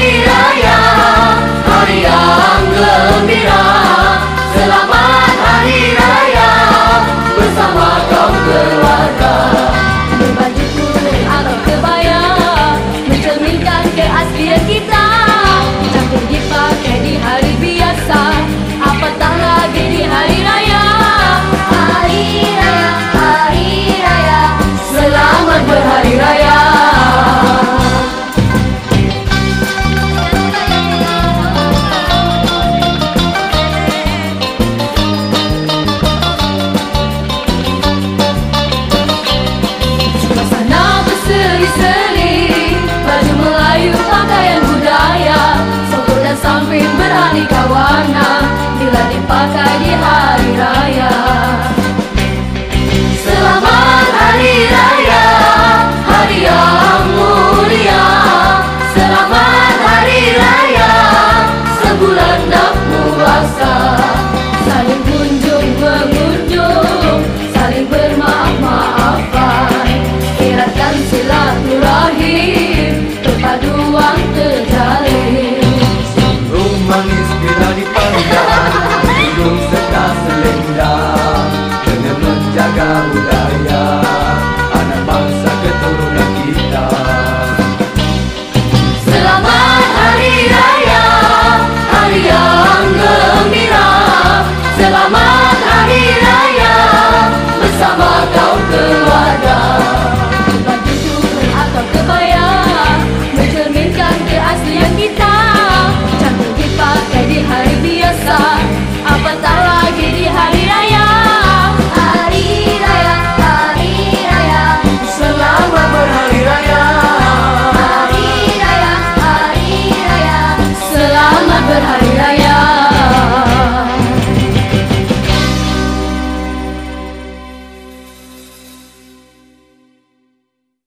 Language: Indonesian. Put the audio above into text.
Yeah. Pakai di hari raya. Selamat Hari Raya budaya Anak bangsa keturunan kita. Selamat Hari Raya Hari yang gembira. Selamat